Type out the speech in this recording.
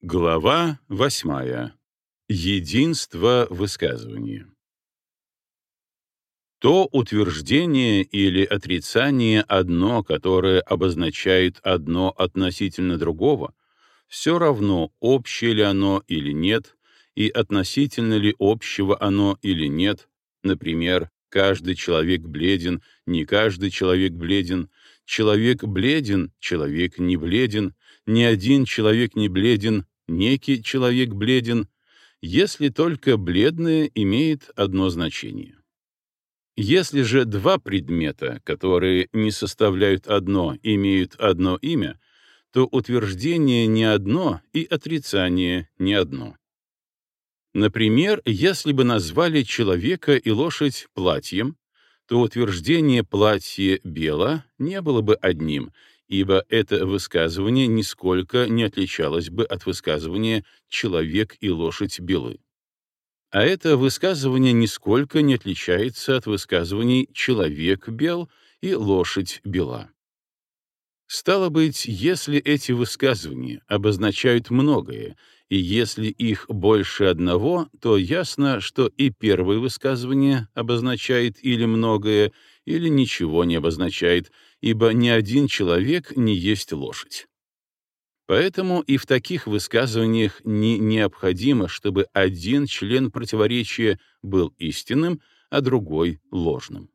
Глава восьмая. Единство высказывания. То утверждение или отрицание одно, которое обозначает одно относительно другого, все равно, общее ли оно или нет, и относительно ли общего оно или нет, например, каждый человек бледен, не каждый человек бледен, человек бледен, человек не бледен, ни один человек не бледен, некий человек бледен, если только бледное имеет одно значение. Если же два предмета, которые не составляют одно, имеют одно имя, то утверждение не одно и отрицание не одно. Например, если бы назвали человека и лошадь платьем, то утверждение «платье бело» не было бы одним, ибо это высказывание нисколько не отличалось бы от высказывания «человек и лошадь белы». А это высказывание нисколько не отличается от высказываний «человек бел» и «лошадь бела». Стало быть, если эти высказывания обозначают многое, и если их больше одного, то ясно, что и первое высказывание обозначает или многое, или ничего не обозначает, ибо ни один человек не есть лошадь. Поэтому и в таких высказываниях не необходимо, чтобы один член противоречия был истинным, а другой — ложным.